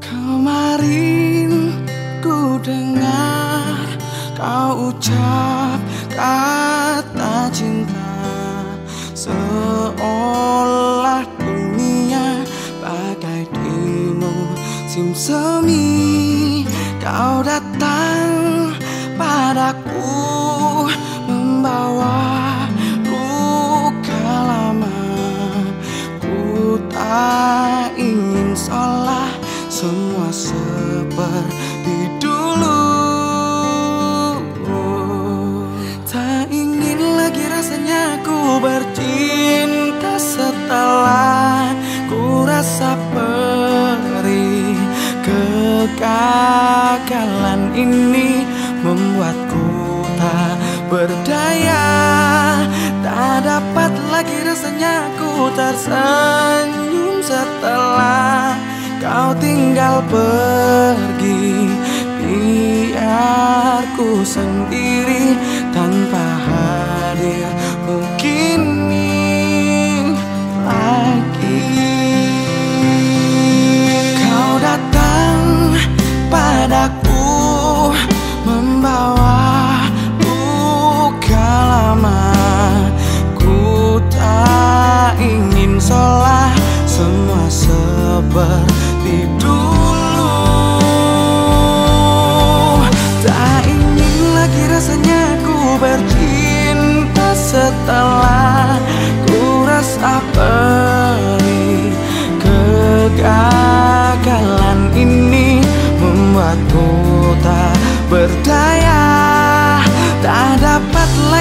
Kemarin ku dengar kau ucap kata cinta. Seolah dunia bagai di musim semi Kau datang padaku semua seperti dulu Tak ingin lagi rasanya ku bercinta setelah ku rasa perih. Kegagalan ini membuatku tak berdaya. Tak dapat lagi rasanya ku tersenyum setelah Kau tinggal pergi Biar ku sendiri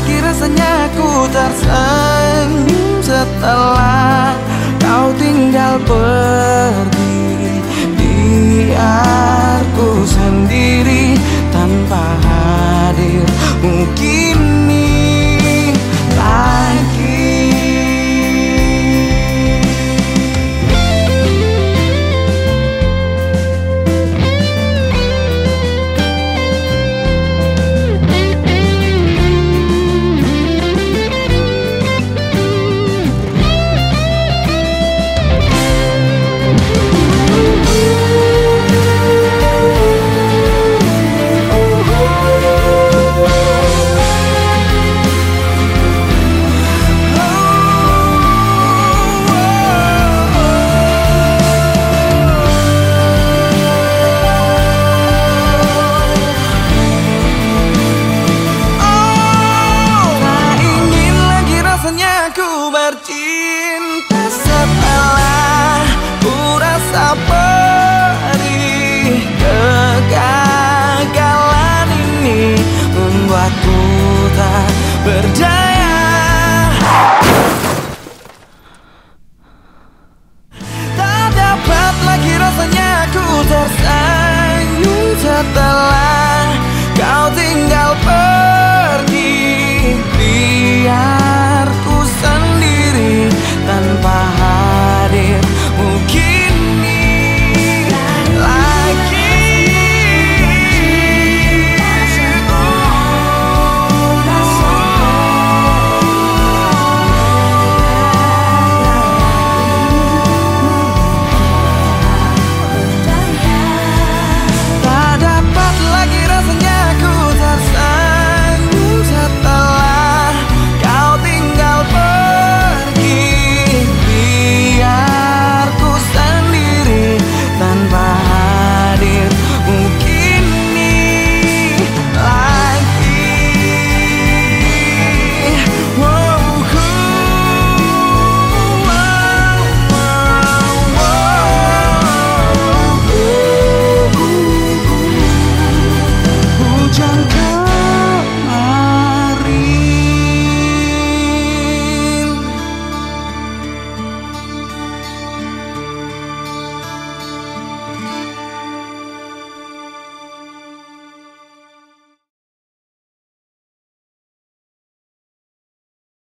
lagi rasanya ku tersenyum setelah kau tinggal pergi Kegagalan